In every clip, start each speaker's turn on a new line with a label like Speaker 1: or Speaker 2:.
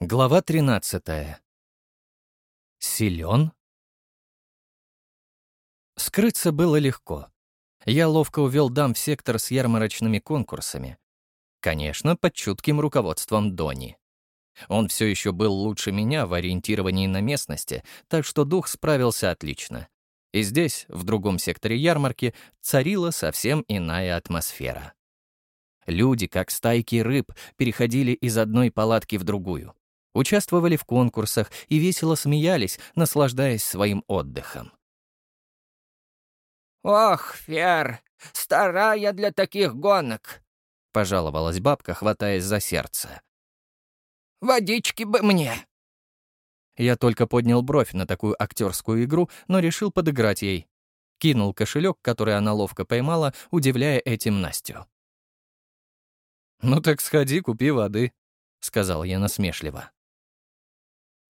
Speaker 1: Глава 13. Силен? Скрыться было легко. Я ловко увел дам в сектор с ярмарочными конкурсами. Конечно, под чутким руководством Дони. Он все еще был лучше меня в ориентировании на местности, так что дух справился отлично. И здесь, в другом секторе ярмарки, царила совсем иная атмосфера. Люди, как стайки рыб, переходили из одной палатки в другую участвовали в конкурсах и весело смеялись, наслаждаясь своим отдыхом.
Speaker 2: «Ох, Фер, старая для таких гонок!» — пожаловалась бабка, хватаясь за сердце. «Водички бы мне!»
Speaker 1: Я только поднял бровь на такую актерскую игру, но решил подыграть ей. Кинул кошелек, который она ловко поймала, удивляя этим Настю. «Ну так сходи, купи воды», — сказал я насмешливо.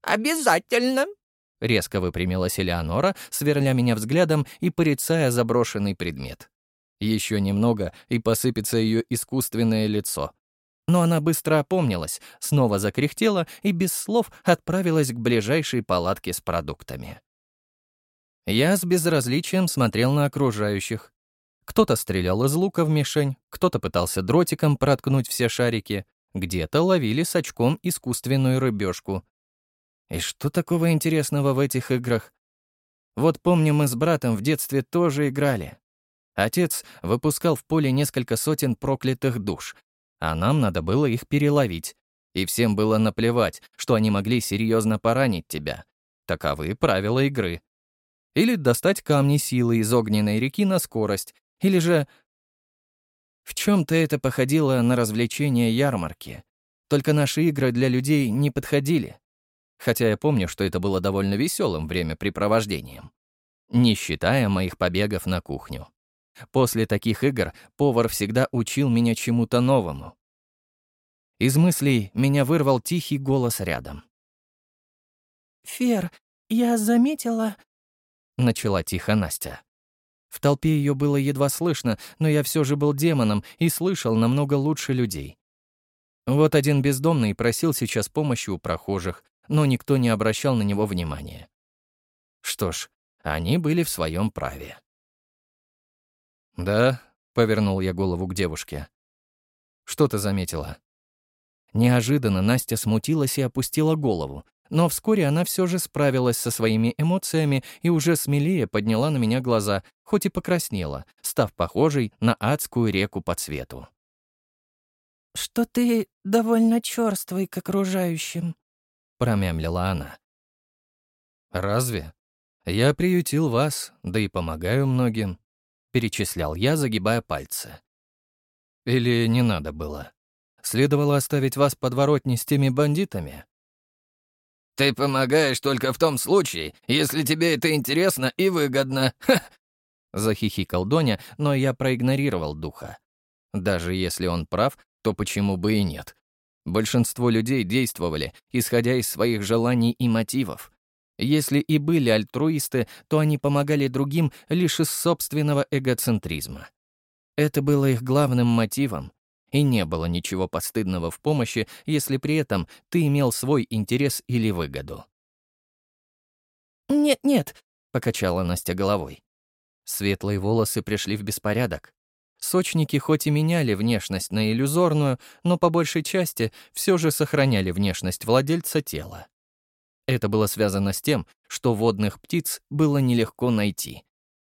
Speaker 2: «Обязательно!»
Speaker 1: — резко выпрямилась Элеонора, сверля меня взглядом и порицая заброшенный предмет. Еще немного, и посыпется ее искусственное лицо. Но она быстро опомнилась, снова закряхтела и без слов отправилась к ближайшей палатке с продуктами. Я с безразличием смотрел на окружающих. Кто-то стрелял из лука в мишень, кто-то пытался дротиком проткнуть все шарики, где-то ловили с очком искусственную рыбешку, и что такого интересного в этих играх? Вот помню, мы с братом в детстве тоже играли. Отец выпускал в поле несколько сотен проклятых душ, а нам надо было их переловить. И всем было наплевать, что они могли серьезно поранить тебя. Таковы правила игры. Или достать камни силы из огненной реки на скорость, или же... В чем-то это походило на развлечение ярмарки. Только наши игры для людей не подходили хотя я помню, что это было довольно веселым времяпрепровождением. Не считая моих побегов на кухню. После таких игр повар всегда учил меня чему-то новому. Из мыслей меня вырвал тихий голос рядом.
Speaker 3: «Фер, я заметила...»
Speaker 1: — начала тихо Настя. В толпе ее было едва слышно, но я все же был демоном и слышал намного лучше людей. Вот один бездомный просил сейчас помощи у прохожих, но никто не обращал на него внимания. Что ж, они были в своем праве. «Да», — повернул я голову к девушке. «Что ты заметила?» Неожиданно Настя смутилась и опустила голову, но вскоре она все же справилась со своими эмоциями и уже смелее подняла на меня глаза, хоть и покраснела, став похожей на адскую реку по цвету.
Speaker 3: «Что ты довольно черствый к окружающим», —
Speaker 1: промямлила она. «Разве? Я приютил вас, да и помогаю многим», — перечислял я, загибая пальцы. «Или не надо было? Следовало оставить вас подворотни с теми бандитами?»
Speaker 2: «Ты помогаешь только в том случае, если тебе это интересно и выгодно», —
Speaker 1: захихикал Доня, но я проигнорировал духа. Даже если он прав, то почему бы и нет? Большинство людей действовали, исходя из своих желаний и мотивов. Если и были альтруисты, то они помогали другим лишь из собственного эгоцентризма. Это было их главным мотивом, и не было ничего постыдного в помощи, если при этом ты имел свой интерес или выгоду.
Speaker 3: «Нет-нет», —
Speaker 1: покачала Настя головой. Светлые волосы пришли в беспорядок. Сочники хоть и меняли внешность на иллюзорную, но по большей части все же сохраняли внешность владельца тела. Это было связано с тем, что водных птиц было нелегко найти.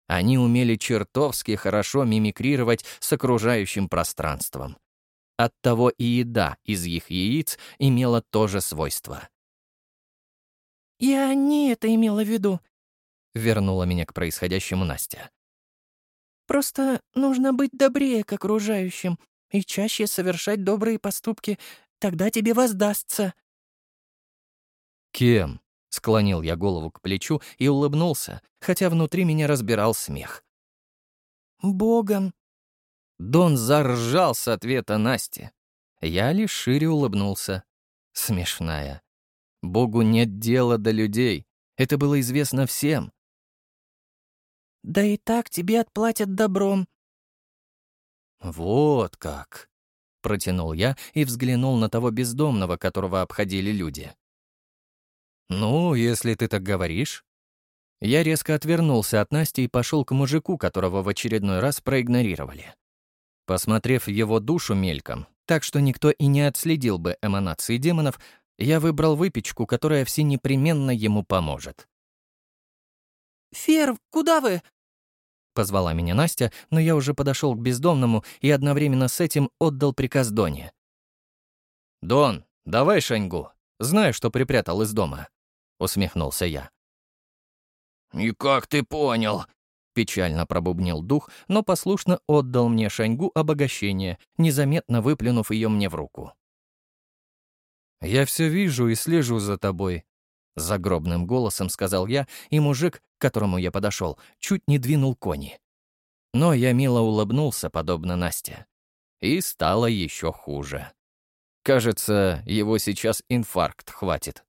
Speaker 1: Они умели чертовски хорошо мимикрировать с окружающим пространством. Оттого и еда из их яиц имела то же свойство.
Speaker 3: «Я не это имела в виду», — вернула
Speaker 1: меня к происходящему Настя.
Speaker 3: Просто нужно быть добрее к окружающим и чаще совершать добрые поступки, тогда тебе воздастся».
Speaker 1: «Кем?» — склонил я голову к плечу и улыбнулся, хотя внутри меня разбирал смех.
Speaker 3: «Богом».
Speaker 1: Дон заржал с ответа Насти. Я лишь шире улыбнулся. Смешная. Богу нет дела до людей. Это было известно всем.
Speaker 3: Да и так тебе отплатят добром».
Speaker 1: «Вот как!» Протянул я и взглянул на того бездомного, которого обходили люди. «Ну, если ты так говоришь». Я резко отвернулся от Насти и пошел к мужику, которого в очередной раз проигнорировали. Посмотрев его душу мельком, так что никто и не отследил бы эманации демонов, я выбрал выпечку, которая все непременно ему поможет.
Speaker 3: «Фер, куда вы?»
Speaker 1: Позвала меня Настя, но я уже подошел к бездомному и одновременно с этим отдал приказ Доне. «Дон, давай Шаньгу. Знаю, что припрятал из дома», — усмехнулся я.
Speaker 2: «И как ты понял?»
Speaker 1: — печально пробубнил дух, но послушно отдал мне Шаньгу обогащение, незаметно выплюнув ее мне в руку. «Я все вижу и слежу за тобой», — загробным голосом сказал я, и мужик, к которому я подошел, чуть не двинул кони. Но я мило улыбнулся, подобно Насте. И стало еще хуже. Кажется, его сейчас инфаркт хватит.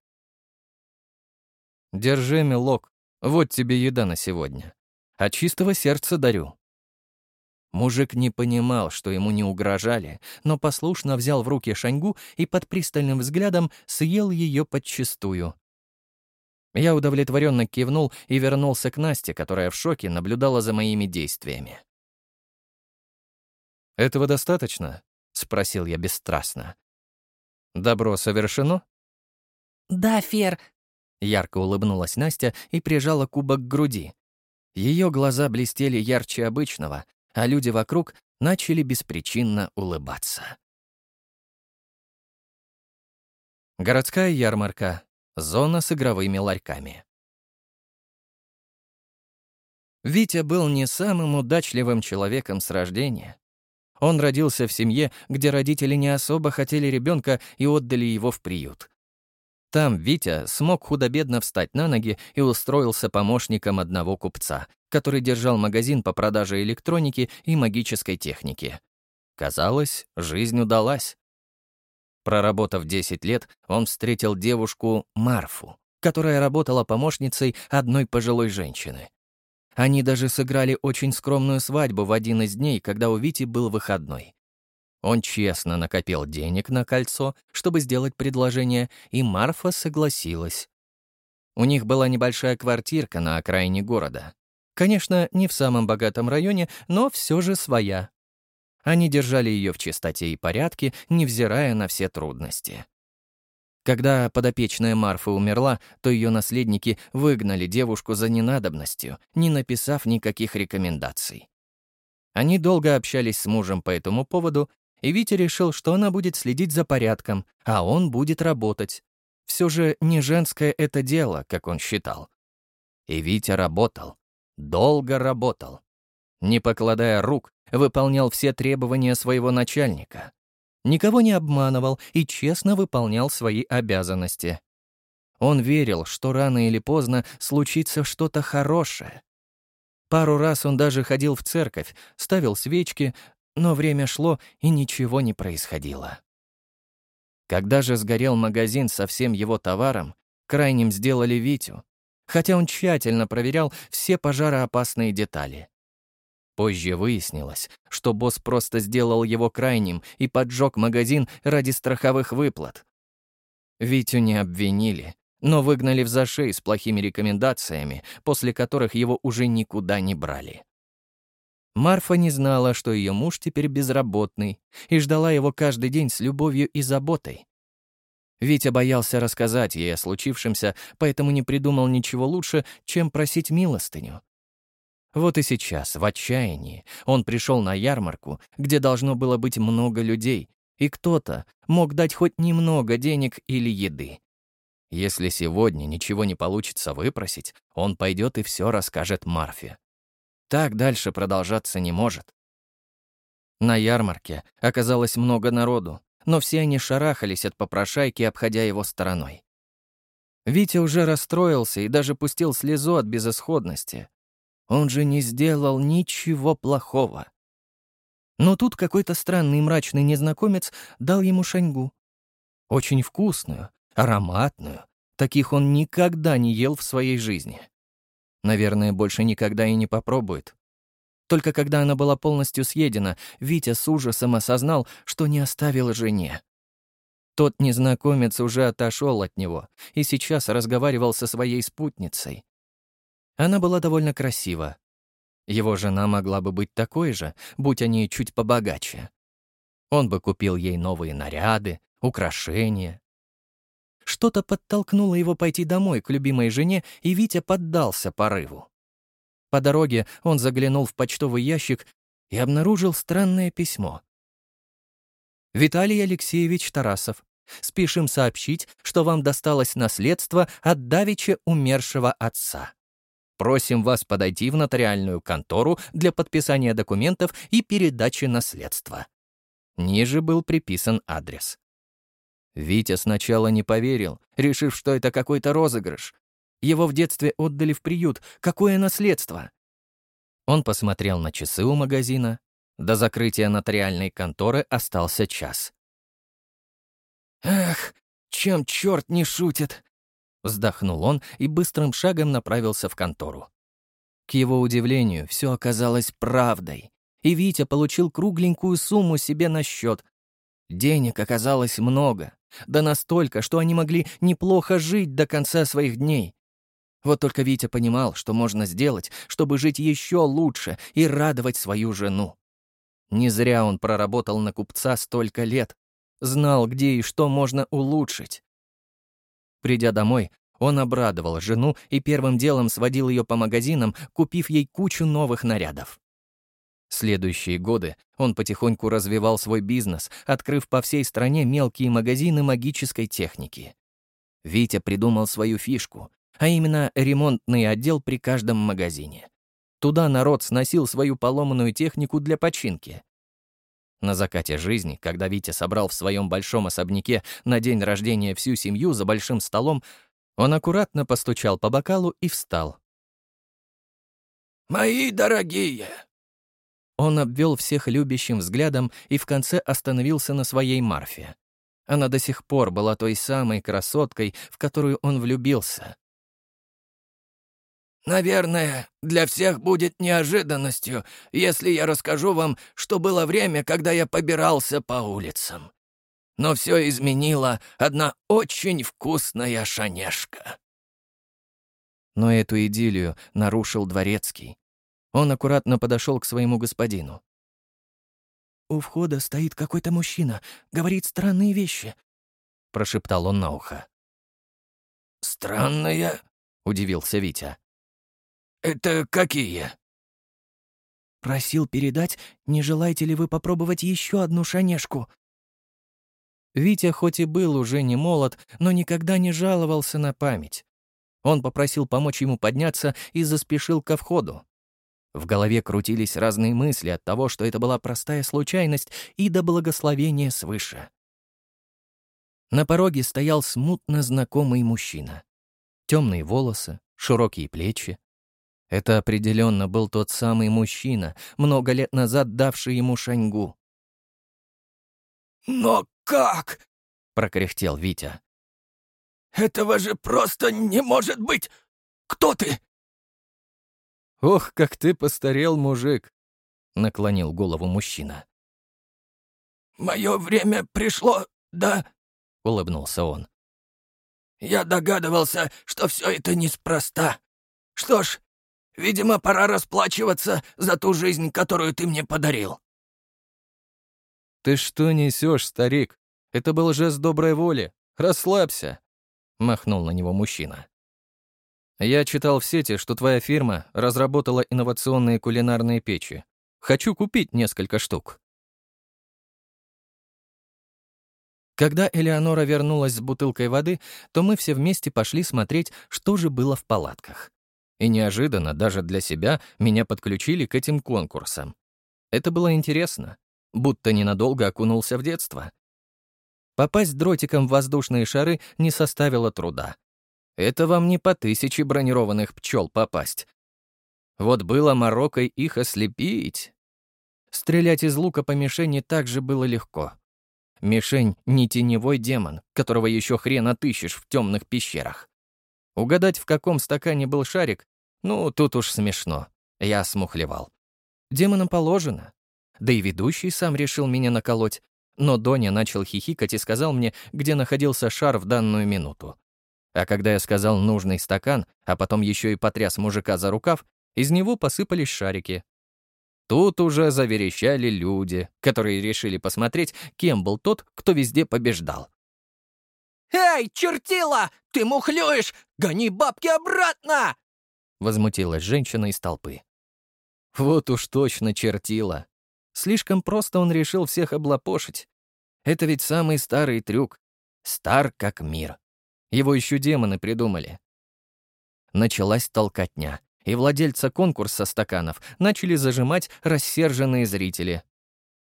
Speaker 1: «Держи, милок, вот тебе еда на сегодня. От чистого сердца дарю». Мужик не понимал, что ему не угрожали, но послушно взял в руки шаньгу и под пристальным взглядом съел ее подчистую. Я удовлетворенно кивнул и вернулся к Насте, которая в шоке наблюдала за моими действиями. «Этого достаточно?» — спросил я бесстрастно. «Добро совершено?»
Speaker 3: «Да, Фер», — ярко улыбнулась Настя и прижала кубок к груди. Ее глаза блестели ярче обычного, а люди вокруг начали беспричинно улыбаться. Городская ярмарка. Зона с игровыми ларьками. Витя был не самым удачливым человеком с рождения. Он родился в семье, где родители не особо хотели ребенка и отдали его в приют. Там Витя смог худо-бедно встать на ноги и устроился помощником одного купца, который держал магазин по продаже электроники и магической техники. Казалось, жизнь удалась. Проработав 10 лет, он встретил девушку Марфу, которая работала помощницей одной пожилой женщины. Они даже сыграли очень скромную свадьбу в один из дней, когда у Вити был выходной. Он честно накопил денег на кольцо, чтобы сделать предложение, и Марфа согласилась. У них была небольшая квартирка на окраине города. Конечно, не в самом богатом районе, но все же своя. Они держали ее в чистоте и порядке, невзирая на все трудности. Когда подопечная Марфа умерла, то ее наследники выгнали девушку за ненадобностью, не написав никаких рекомендаций. Они долго общались с мужем по этому поводу, и Витя решил, что она будет следить за порядком, а он будет работать. Все же не женское это дело, как он считал. И Витя работал. Долго работал. Не покладая рук, выполнял все требования своего начальника. Никого не обманывал и честно выполнял свои обязанности. Он верил, что рано или поздно случится что-то хорошее. Пару раз он даже ходил в церковь, ставил свечки, но время шло, и ничего не происходило. Когда же сгорел магазин со всем его товаром, крайним сделали Витю, хотя он тщательно проверял все пожароопасные детали. Позже выяснилось, что босс просто сделал его крайним и поджег магазин ради страховых выплат. Витю не обвинили, но выгнали в зашей с плохими рекомендациями, после которых его уже никуда не брали. Марфа не знала, что ее муж теперь безработный, и ждала его каждый день с любовью и заботой. Витя боялся рассказать ей о случившемся, поэтому не придумал ничего лучше, чем просить милостыню. Вот и сейчас, в отчаянии, он пришел на ярмарку, где должно было быть много людей, и кто-то мог дать хоть немного денег или еды. Если сегодня ничего не получится выпросить, он пойдет и все расскажет Марфе. Так дальше продолжаться не может. На ярмарке оказалось много народу, но все они шарахались от попрошайки, обходя его стороной. Витя уже расстроился и даже пустил слезу от безысходности. Он же не сделал ничего плохого. Но тут какой-то странный мрачный незнакомец дал ему шаньгу. Очень вкусную, ароматную. Таких он никогда не ел в своей жизни. Наверное, больше никогда и не попробует. Только когда она была полностью съедена, Витя с ужасом осознал, что не оставил жене. Тот незнакомец уже отошел от него и сейчас разговаривал со своей спутницей. Она была довольно красива. Его жена могла бы быть такой же, будь они чуть побогаче. Он бы купил ей новые наряды, украшения. Что-то подтолкнуло его пойти домой к любимой жене, и Витя поддался порыву. По дороге он заглянул в почтовый ящик и обнаружил странное письмо. «Виталий Алексеевич Тарасов, спешим сообщить, что вам досталось наследство от давеча умершего отца. Просим вас подойти в нотариальную контору для подписания документов и передачи наследства». Ниже был приписан адрес. Витя сначала не поверил, решив, что это какой-то розыгрыш. Его в детстве отдали в приют. Какое наследство? Он посмотрел на часы у магазина. До закрытия нотариальной конторы остался час. «Эх, чем черт не шутит!» Вздохнул он и быстрым шагом направился в контору. К его удивлению, все оказалось правдой, и Витя получил кругленькую сумму себе на счет. Денег оказалось много, да настолько, что они могли неплохо жить до конца своих дней. Вот только Витя понимал, что можно сделать, чтобы жить еще лучше и радовать свою жену. Не зря он проработал на купца столько лет, знал, где и что можно улучшить. Придя домой, он обрадовал жену и первым делом сводил ее по магазинам, купив ей кучу новых нарядов. Следующие годы он потихоньку развивал свой бизнес, открыв по всей стране мелкие магазины магической техники. Витя придумал свою фишку, а именно ремонтный отдел при каждом магазине. Туда народ сносил свою поломанную технику для починки. На закате жизни, когда Витя собрал в своем большом особняке на день рождения всю семью за большим столом, он аккуратно постучал по бокалу и встал.
Speaker 2: «Мои дорогие,
Speaker 3: он обвел всех любящим взглядом и в конце остановился на своей Марфе. Она до сих пор была той самой красоткой, в которую он влюбился.
Speaker 2: «Наверное, для всех будет неожиданностью, если я расскажу вам, что было время, когда я побирался по улицам. Но все изменила одна очень вкусная шанешка».
Speaker 3: Но эту идиллию нарушил Дворецкий. Он аккуратно подошел к своему господину. «У входа стоит какой-то мужчина, говорит странные вещи», — прошептал он на ухо.
Speaker 2: «Странные?» — удивился Витя. «Это какие?»
Speaker 3: «Просил передать, не желаете ли вы попробовать еще одну шанешку?» Витя хоть и был уже не молод, но никогда не жаловался на память. Он попросил помочь ему подняться и заспешил ко входу. В голове крутились разные мысли от того, что это была простая случайность и до благословения свыше. На пороге стоял смутно знакомый мужчина. Темные волосы, широкие плечи. Это определенно был тот самый мужчина, много лет назад давший ему шаньгу.
Speaker 2: «Но как?» — прокряхтел Витя. «Этого же просто не может быть! Кто ты?»
Speaker 3: «Ох, как ты постарел, мужик!» — наклонил голову мужчина.
Speaker 2: «Мое время пришло, да?» — улыбнулся он. «Я догадывался, что все это неспроста. Что ж, видимо, пора расплачиваться за ту жизнь, которую ты мне подарил».
Speaker 3: «Ты что несешь, старик? Это был жест доброй воли. Расслабься!» — махнул на него мужчина. Я читал в сети, что твоя фирма разработала инновационные кулинарные печи. Хочу купить несколько штук. Когда Элеонора вернулась с бутылкой воды, то мы все вместе пошли смотреть, что же было в палатках. И неожиданно, даже для себя, меня подключили к этим конкурсам. Это было интересно, будто ненадолго окунулся в детство. Попасть дротиком в воздушные шары не составило труда. Это вам не по тысяче бронированных пчел попасть. Вот было Мароккой их ослепить. Стрелять из лука по мишени также было легко. Мишень — не теневой демон, которого еще хрен отыщешь в темных пещерах. Угадать, в каком стакане был шарик, ну, тут уж смешно. Я смухлевал. Демонам положено. Да и ведущий сам решил меня наколоть. Но Доня начал хихикать и сказал мне, где находился шар в данную минуту. А когда я сказал нужный стакан, а потом еще и потряс мужика за рукав, из него посыпались шарики. Тут уже заверещали люди, которые решили посмотреть, кем был тот, кто везде побеждал.
Speaker 2: «Эй, чертила! Ты мухлюешь! Гони бабки обратно!»
Speaker 3: Возмутилась женщина из толпы. Вот уж точно чертила. Слишком просто он решил всех облапошить. Это ведь самый старый трюк. Стар как мир. Его еще демоны придумали. Началась толкотня, и владельца конкурса стаканов начали зажимать рассерженные зрители.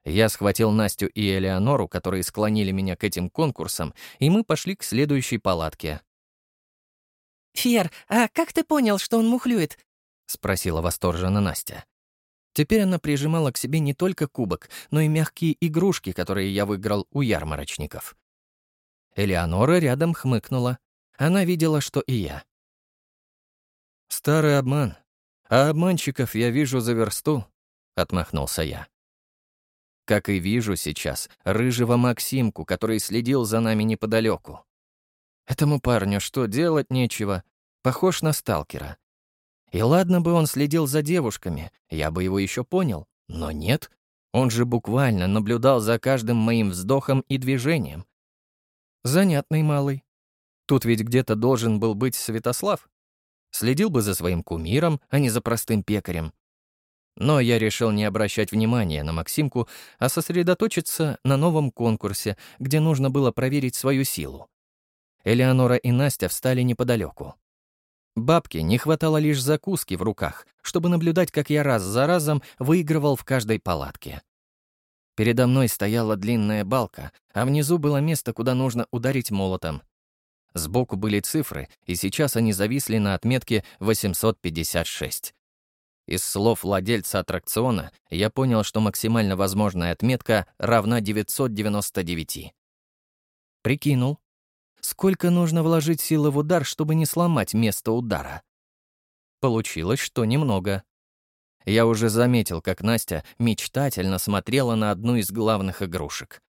Speaker 3: Я схватил Настю и Элеонору, которые склонили меня к этим конкурсам, и мы пошли к следующей палатке.
Speaker 4: «Фер, а как ты понял, что он мухлюет?»
Speaker 3: — спросила восторженно Настя. Теперь она прижимала к себе не только кубок, но и мягкие игрушки, которые я выиграл у ярмарочников. Элеонора рядом хмыкнула. Она видела, что и я. «Старый обман. А обманщиков я вижу за версту», — отмахнулся я. Как и вижу сейчас рыжего Максимку, который следил за нами неподалеку. Этому парню что, делать нечего? Похож на сталкера. И ладно бы он следил за девушками, я бы его еще понял. Но нет, он же буквально наблюдал за каждым моим вздохом и движением. Занятный малый. Тут ведь где-то должен был быть Святослав. Следил бы за своим кумиром, а не за простым пекарем. Но я решил не обращать внимания на Максимку, а сосредоточиться на новом конкурсе, где нужно было проверить свою силу. Элеонора и Настя встали неподалеку. Бабке не хватало лишь закуски в руках, чтобы наблюдать, как я раз за разом выигрывал в каждой палатке. Передо мной стояла длинная балка, а внизу было место, куда нужно ударить молотом. Сбоку были цифры, и сейчас они зависли на отметке 856. Из слов владельца аттракциона я понял, что максимально возможная отметка равна 999. Прикинул, Сколько нужно вложить силы в удар, чтобы не сломать место удара? Получилось, что немного. Я уже заметил, как Настя мечтательно смотрела на одну из главных игрушек.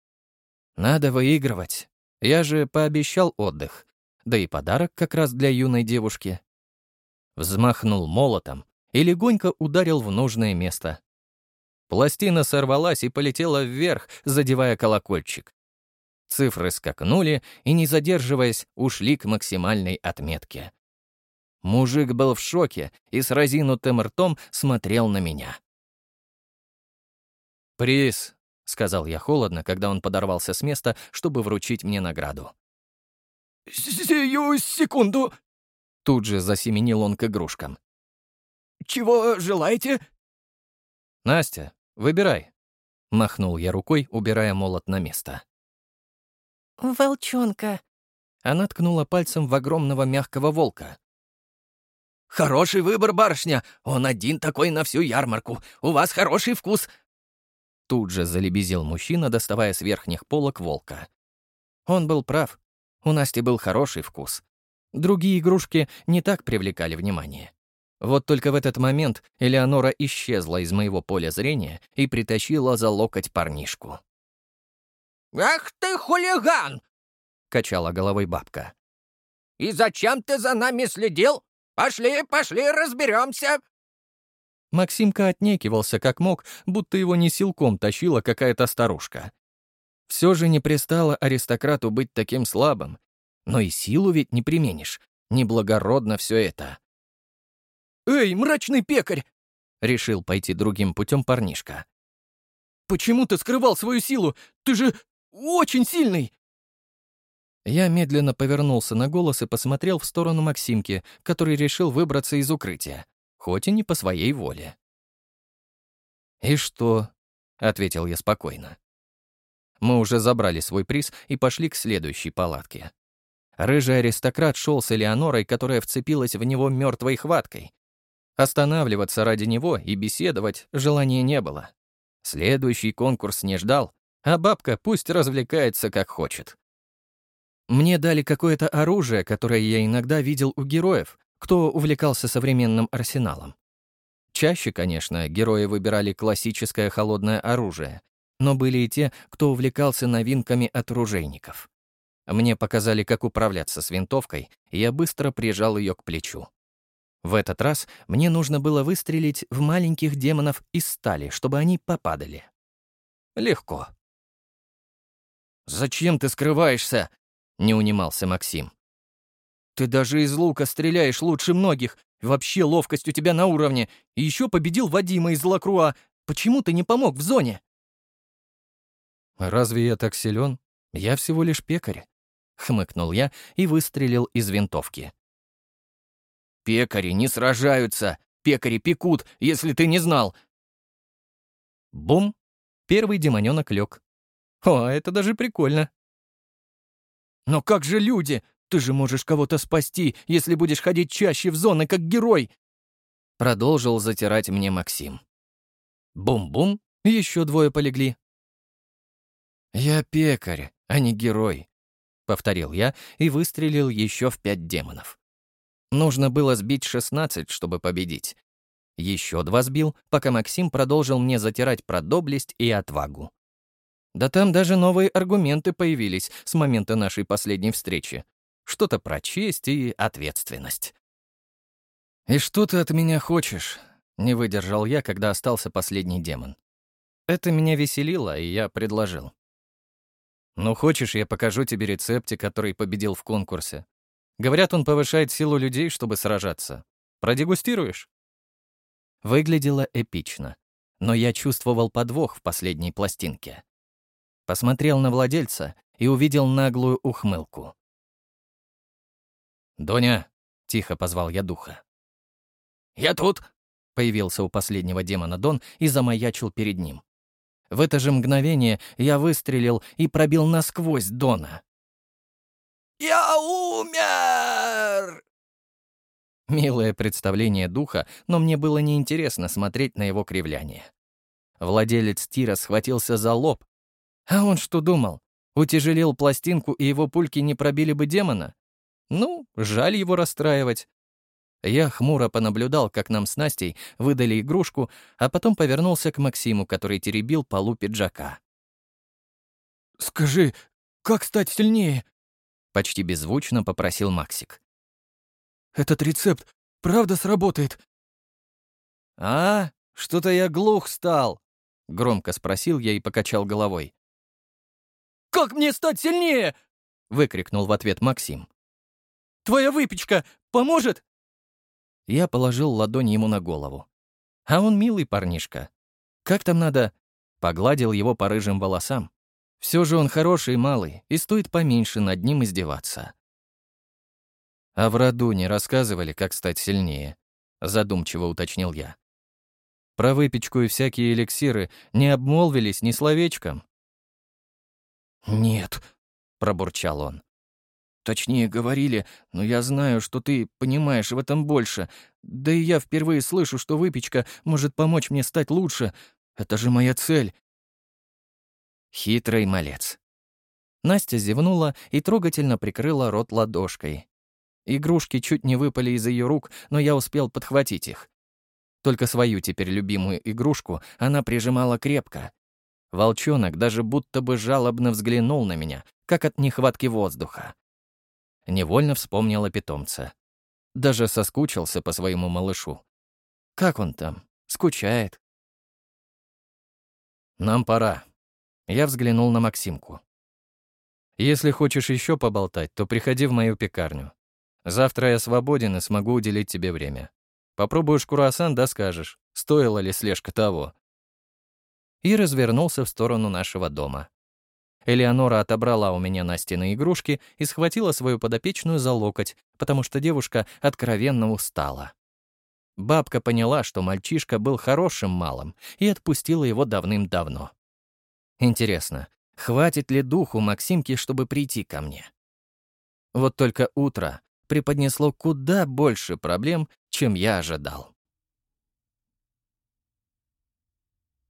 Speaker 3: Надо выигрывать. Я же пообещал отдых. Да и подарок как раз для юной девушки. Взмахнул молотом и легонько ударил в нужное место. Пластина сорвалась и полетела вверх, задевая колокольчик. Цифры скакнули и, не задерживаясь, ушли к максимальной отметке. Мужик был в шоке и с разинутым ртом смотрел на меня. «Приз», — сказал я холодно, когда он подорвался с места, чтобы вручить мне награду.
Speaker 2: «Сию секунду!»
Speaker 3: Тут же засеменил он к игрушкам.
Speaker 2: «Чего желаете?»
Speaker 3: «Настя, выбирай», — махнул я рукой, убирая молот на место.
Speaker 4: «Волчонка».
Speaker 3: Она ткнула пальцем в огромного мягкого волка.
Speaker 2: «Хороший выбор, барышня! Он один такой на всю ярмарку! У вас хороший вкус!»
Speaker 3: Тут же залебезил мужчина, доставая с верхних полок волка. Он был прав. У Насти был хороший вкус. Другие игрушки не так привлекали внимание. Вот только в этот момент Элеонора исчезла из моего поля зрения и притащила за локоть парнишку.
Speaker 2: «Ах ты хулиган!» — качала головой бабка. «И зачем ты за нами следил? Пошли, пошли, разберемся!»
Speaker 3: Максимка отнекивался как мог, будто его не силком тащила какая-то старушка. Все же не пристало аристократу быть таким слабым. Но и силу ведь не применишь. Неблагородно все это.
Speaker 2: «Эй, мрачный пекарь!» — решил пойти другим путем парнишка. «Почему ты скрывал свою силу? Ты же очень сильный!»
Speaker 3: Я медленно повернулся на голос и посмотрел в сторону Максимки, который решил выбраться из укрытия, хоть и не по своей воле. «И что?» — ответил я спокойно. Мы уже забрали свой приз и пошли к следующей палатке. Рыжий аристократ шел с Элеонорой, которая вцепилась в него мертвой хваткой. Останавливаться ради него и беседовать желания не было. Следующий конкурс не ждал, а бабка пусть развлекается как хочет. Мне дали какое-то оружие, которое я иногда видел у героев, кто увлекался современным арсеналом.
Speaker 1: Чаще, конечно, герои выбирали классическое холодное оружие, но были и те, кто увлекался новинками от оружейников. Мне показали, как управляться с винтовкой, и я быстро прижал ее к плечу. В этот раз мне нужно было выстрелить в маленьких демонов из стали, чтобы они попадали. Легко. «Зачем ты скрываешься?» — не унимался Максим. «Ты даже из лука стреляешь лучше многих. Вообще ловкость у тебя на уровне. И еще победил Вадима из Лакруа. Почему ты не помог в зоне?» «Разве я так силен? Я всего лишь пекарь», — хмыкнул я и выстрелил из винтовки. «Пекари не сражаются! Пекари пекут, если ты не знал!» Бум! Первый демонёнок лег. О, это даже прикольно. «Но как же люди? Ты же можешь кого-то спасти, если будешь ходить чаще в зоны, как герой!» Продолжил затирать мне Максим. Бум-бум, еще двое полегли. «Я пекарь, а не герой», — повторил я и выстрелил еще в пять демонов. Нужно было сбить 16, чтобы победить. Еще два сбил, пока Максим продолжил мне затирать про доблесть и отвагу. Да там даже новые аргументы появились с момента нашей последней встречи. Что-то про честь и ответственность. «И что ты от меня хочешь?» — не выдержал я, когда остался последний демон. Это меня веселило, и я предложил. «Ну, хочешь, я покажу тебе рецепте, который победил в конкурсе. Говорят, он повышает силу людей, чтобы сражаться. Продегустируешь?» Выглядело эпично, но я чувствовал подвох в последней пластинке. Посмотрел на владельца и увидел наглую ухмылку. «Доня!» — тихо позвал я духа.
Speaker 2: «Я тут!» — появился у последнего демона Дон и замаячил перед ним. В это же мгновение я выстрелил и пробил насквозь Дона. «Я умер!»
Speaker 1: Милое представление духа, но мне было неинтересно смотреть на его кривляние. Владелец тира схватился за лоб, а он что думал? Утяжелил пластинку, и его пульки не пробили бы демона? Ну, жаль его расстраивать. Я хмуро понаблюдал, как нам с Настей выдали игрушку, а потом повернулся к Максиму, который теребил полу пиджака.
Speaker 2: «Скажи, как стать сильнее?»
Speaker 1: — почти беззвучно попросил Максик.
Speaker 2: «Этот рецепт правда сработает?»
Speaker 1: «А, что-то я глух стал», — громко спросил я и покачал головой.
Speaker 2: Как мне стать сильнее?» — выкрикнул в ответ Максим. «Твоя выпечка поможет?»
Speaker 1: Я положил ладонь ему на голову. А он милый парнишка. Как там надо? Погладил его по рыжим волосам. Все же он хороший малый, и стоит поменьше над ним издеваться. А в роду не рассказывали, как стать сильнее, задумчиво уточнил я. Про выпечку и всякие эликсиры не обмолвились ни словечком.
Speaker 2: «Нет», — пробурчал он. «Точнее говорили, но я знаю, что ты понимаешь в этом больше. Да и я впервые слышу, что выпечка может помочь мне стать лучше. Это же моя цель».
Speaker 1: Хитрый малец. Настя зевнула и трогательно прикрыла рот ладошкой. Игрушки чуть не выпали из ее рук, но я успел подхватить их. Только свою теперь любимую игрушку она прижимала крепко, Волчонок даже будто бы жалобно взглянул на меня, как от нехватки воздуха. Невольно вспомнил о питомце. Даже соскучился по своему малышу. Как он там? Скучает. Нам пора. Я взглянул на Максимку. Если хочешь еще поболтать, то приходи в мою пекарню. Завтра я свободен и смогу уделить тебе время. Попробуешь круассан, да скажешь, стоило ли слежка того и развернулся в сторону нашего дома. Элеонора отобрала у меня Настины игрушки и схватила свою подопечную за локоть, потому что девушка откровенно устала. Бабка поняла, что мальчишка был хорошим малым, и отпустила его давным-давно. Интересно, хватит ли духу Максимки, чтобы прийти ко мне? Вот только утро преподнесло куда больше проблем, чем я ожидал.